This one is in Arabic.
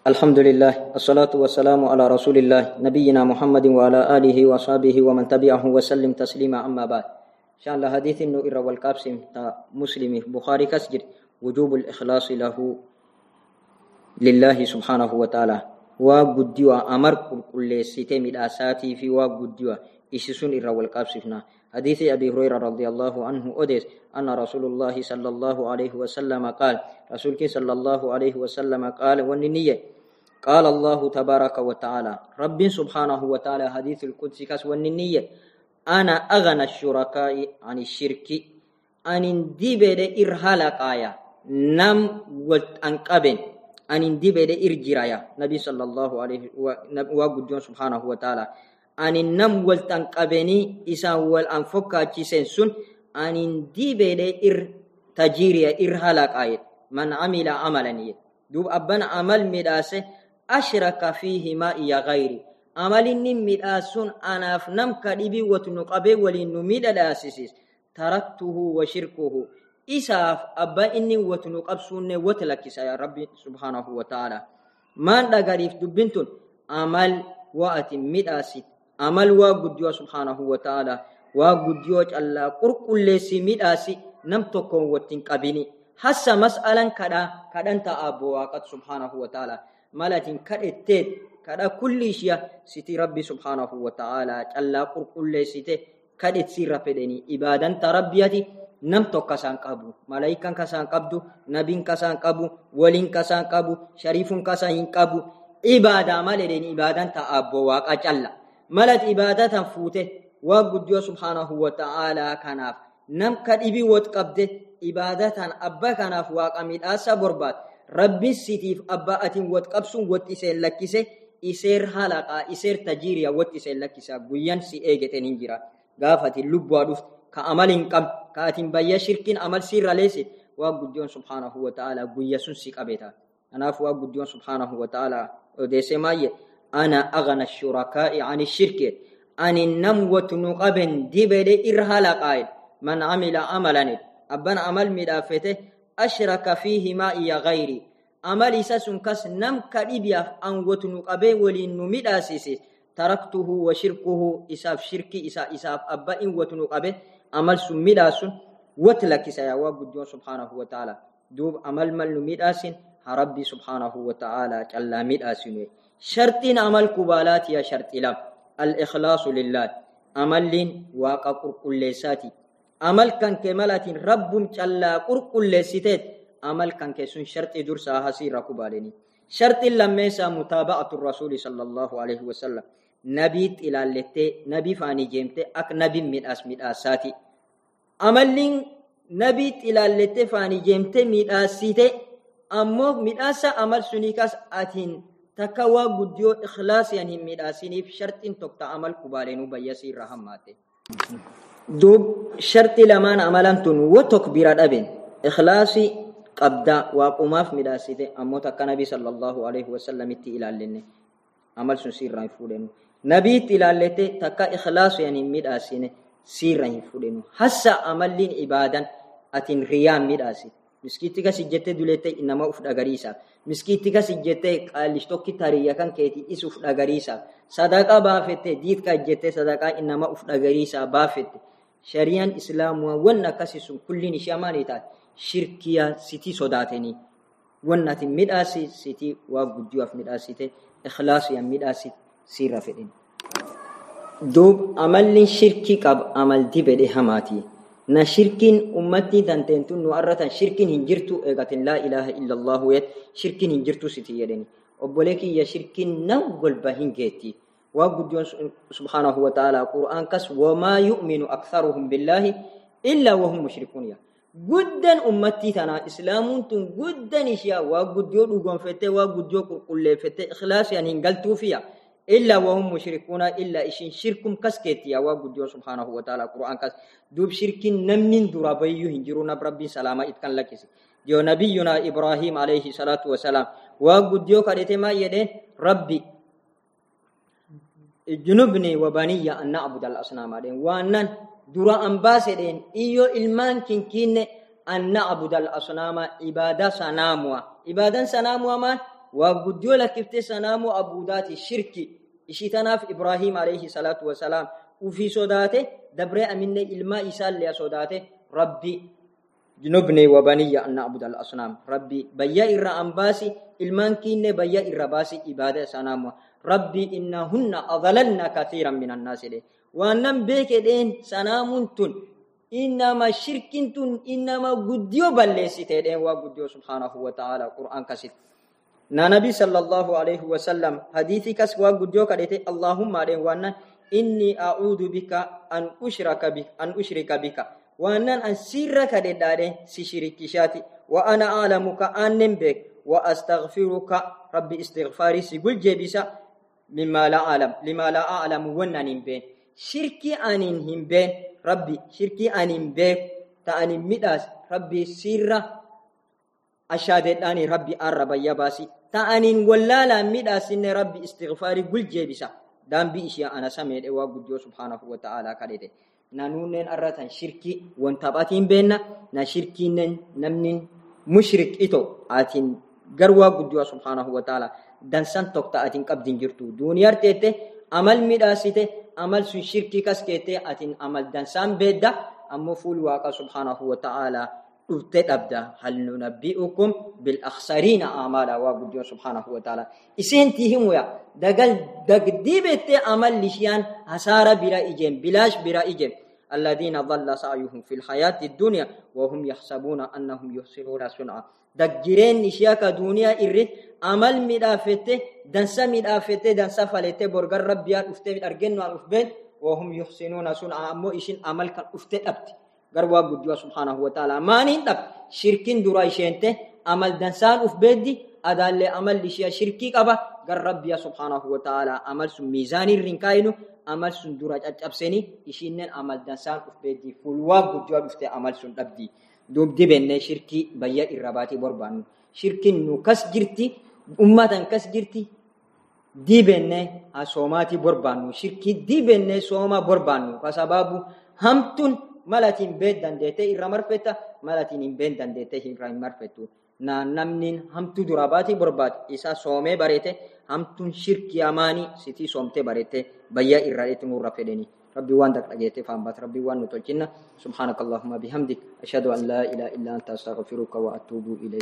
الحمد لله الصلاة والسلام على رسول الله نبينا محمد وعلى آله وصحبه ومن تبعه وسلم تسليما أما بعد شان الله حديث إنه إرى والكابسم تا مسلم بخاري كسجر وجوب الإخلاص له لله سبحانه وتعالى وقدوا أمر كل ستة مداساتي في وقدوا إسسون إرى والكابسفنا حديث أبي هريرة رضي الله عنه أدس أن رسول الله صلى الله عليه وسلم قال رسولك صلى الله عليه وسلم قال والنية قال الله تبارك وتعالى رب سبحانه وتعالى حديث القدس كاس والنية أنا أغنى الشركاء عن الشرك أن اندبد إرهالقايا نم وأنقبن أن اندبد إرجرايا نبي صلى الله عليه وسلم سبحانه وتعالى ani nam waltan qabanii isaan wal an fokkaachisen sun anin dibede ir tajiriya ir halaqaayed man amila amalan yed dub abbana amal midhaase ashraka fiihi ma iya gayri amalinni midhaasun anaaf nam ka dhibi watnu qabe waliin nu midhadhaasisis taraktuhu wa shirkuhu isaaf abba inni watnu qabsuunne wat lakkisa ya rabbi subhaanahu wa ta'ala maan dhagariif dubbintun amal wa atin midhaasit amal waa guddiyo subhaanahu wa ta'ala waa guddiyo callaa qulqulleessi midhaasi nam tokkoon wattin qabini hassa mas'alan kadha kadhanta abbo waaqat subhaanahu wa ta'ala malatin kadhetteet kadha kulli siti rabbi subhaanahu wa ta'ala callaa qulqulleessite kadhetsirra fedheni ibaadanta rabbiyati nam tokko kasaan qabu malaayikan kasaan qabdu nabiin kasaan qabu waliin kasaan qabu shariifun kasaan hin qabu ibaadaa maledheni ibaadanta abbo waaqa calla ملت إبادة فوته وقديو سبحانه وتعالى كناف. نم كدبي وتقبده إبادة أبا كناف واقميد آسا برباد. ربي سيتيف أبا أتين وتقبسون وتسين لكيسه إسير حلقا إسير تجيريا وتسين لكيسا. قويان سي إيجتين هنجرا غافة اللب ودفت كأمل قم كأتين بيا شركين أمل سير ليسي وقديو سبحانه وتعالى قويا سنسيك أبيتا أنا فوا قديو سبحانه وتعالى وديسي ماية. أنا أغنى الشركاء عن الشرك. أن النموة نقبن دبل إرهال قائد من عمل عملا أبن عمل مدافته أشرك فيه ما إيا غيري. عمل إساس كس نم كريبيا أن وتنقبه ولين مداسيس تركته وشركه إساف شركي إساف إساف أبا إن وتنقبه عمل سمداس وتلك سيوا قدون سبحانه وتعالى. دوب عمل مل مداسين ربي سبحانه وتعالى كلا مداسين شرطين عمل كبالات يا شرط لم الإخلاص لله. عمل واقع قرقلساتي عمل كان كمالات رب جل قرقلسيتت عمل كان كسون شرط درسا هسير كبالني شرط لميسا متابعة الرسول صلى الله عليه وسلم. نبي إلى لتي نبي فاني جيمتي أك نبي من أسمي آساتي عمل نبي إلى لتي فاني جيمتي من آسيتي أمو من آسا عمل سنيكاس أتين. Takka waa guddiyoo ikhlaasiyan hin midhaasiniif sharxiin tokko amal kubaaleenuu bayyasii irra hammaate. duub sharxi lamaan amalan tun wo tok bira dhaben ikhlaasii qabda waaqumaaf midhaasite ammoo takka nabii sallallahu alaihi wasallamitti ilaallenne amal sun siirraa hin fuudhenu nabiitti ilaallete takka ikhlaasiyan hin midhaasine siirra hin fuudhenu hassa amalliin ibaadan atin riyaan midhaasite miskiitti kas ijjettee duleette nama uf dhagariisaaf miskiitti kas ijjettee qaallistokki tariyya kan keeti is uf dhagariisaaf sadaqaa baafette diitka ijjettee sadaqaa nama uf dhagariisaa baafette shari'aan islaamuwaa wanna akkasi sun kulliin ishee maalii taate shirkiyaa sitii sodaatanii wanna ati midhaasi sitii waa guddiyaaf midhaasite ikhlaasiyaan midhaasi siirra fedhin. duub amalli shirkii qaba amal dibedhe hamaatii. Na shirkin ummatti tanteentu nu arratan shirkin hin jirtu eegatin laa ilaaha illa allahu yet shirkin hin jirtu siti jedheni obbolee kiyya shirkin nan golba hin geetti waa guddiyoon subhaanahu wa ta'ala qur'aan kas wamaa yu'minu aktharuhum billaahi illaa wahum mushrikuun ya guddan ummattii tanaa islaamuun tun guddan ishiya waa guddiyoo dhugonfette waa guddiyoo qulqulleeffette ikhlaasiyaan hin galtuufiya إلا وهم مشركون إلا إشين شركم كسكت يا وجود سبحانه وتعالى القرآن كس دوب شرك نمن درابيو هنجرون بربي سلامة إتكن لك جو نبينا إبراهيم عليه الصلاة والسلام. وجود يو كريت ما يدين ربي. جنوبني وبني أن نعبد الأصنام وأنن درا أنباس دين. إيو إلمان كن كن أن نعبد الأصنام عبادة سناموا. عبادة سناموا ما؟ وقديو لكفت سنام أبودات الشرك إشيتناف إبراهيم عليه الصلاة والسلام وفي صداته دبر أمين إلما إسال لي صداته ربي جنبني وبني أن نعبد الأصنام ربي بيا إرى أنباسي إلمان كين بيا إرى باسي إبادة سنام ربي إنهن أضللنا كثيرا من الناس لي وأنم بيك دين سنام تن إنما شرك تن إنما قديو بلسي تدين وقديو سبحانه وتعالى قرآن كسيت na nabi sallallahu alaihi wasallam hadithi kas wa gudjo kadete allahumma de wanna inni a'udhu bika an ushraka bika an ushrika bika wannan an sirra kade dade si shirikishati wa ana a'lamuka annem bek wa astaghfiruka rabbi istighfari si gulje bisa mimma la a'lam lima la a'lam wannan imben shirki anin himben rabbi shirki anin bek ta anin midas rabbi rabbi arrabayya basi ta'aniin wallaalaan midhaasinne rabbi istighfaari gul jeebisa daambii ishee ana sameedhe waa guddoo subhaanahu wa ta'aalaa kadhete nanuunneen arratan shirkii wantaphatiin beenna na shirkiinnen namnin mushrik ito atiin gar waa guddoo subhaanahu wa ta'aalaa dansan tokko atiin qabdin jirtu duuniyaar teette amal midhaasite amal sun shirkii kas keette atiin amal dansaan beedda ammoo fuul waaqa subhaanahu wa dhufte dhabda hal nunabbi'ukum bil akhsarina amala wa guddiyo subhanahu wa ta'ala isinti himuya dagal dagdibette amal lishiyan hasara bira ijem bilash bira ijem الذين ضل سعيهم في الحياة الدنيا وهم يحسبون أنهم يحسنون صنعا. دجرين نشياك دنيا إرد عمل مدافته دنسا مدافته دنسا فلته برغر ربيا افته أرجن وأفبين وهم يحسنون صنعا. أمو إشين عمل كان افته أبت garwaa guddiwa subhaanahu wataala maaniin dhab shirkin dura isheente amal dansaan uf beeddi adaallee amal ishee shirkii qaba gar rabbiya subhaanahu wataala amal sun miizaanii irrin kaayinu amal sun dura caccabseni ishinnen amal dansaan uf beeddi fulwaa guddiwa dhufte amal sun dhabdi duub dibenne shirkii bayya irra baatii borbaannu shirkin nu kas jirti ummatan kas jirti dibenne soomaatii borbaannu shirkii dibenne sooma borbaannu kasababu hamtun malatiin been dandeete irra marfetta malatiin hin been dandeete irra hin marfettu na namnin hamtu dura baati barbaad isa soomee bareete hamtun shirki amaanii sitii soomtee bareete bayyaa irra dheetti nurra fedheni ربي وان دك لقيتي فهم بات ربي وان نتوجنا سبحانك اللهم بحمدك أشهد أن لا إله إلا أنت أستغفرك وأتوب إليك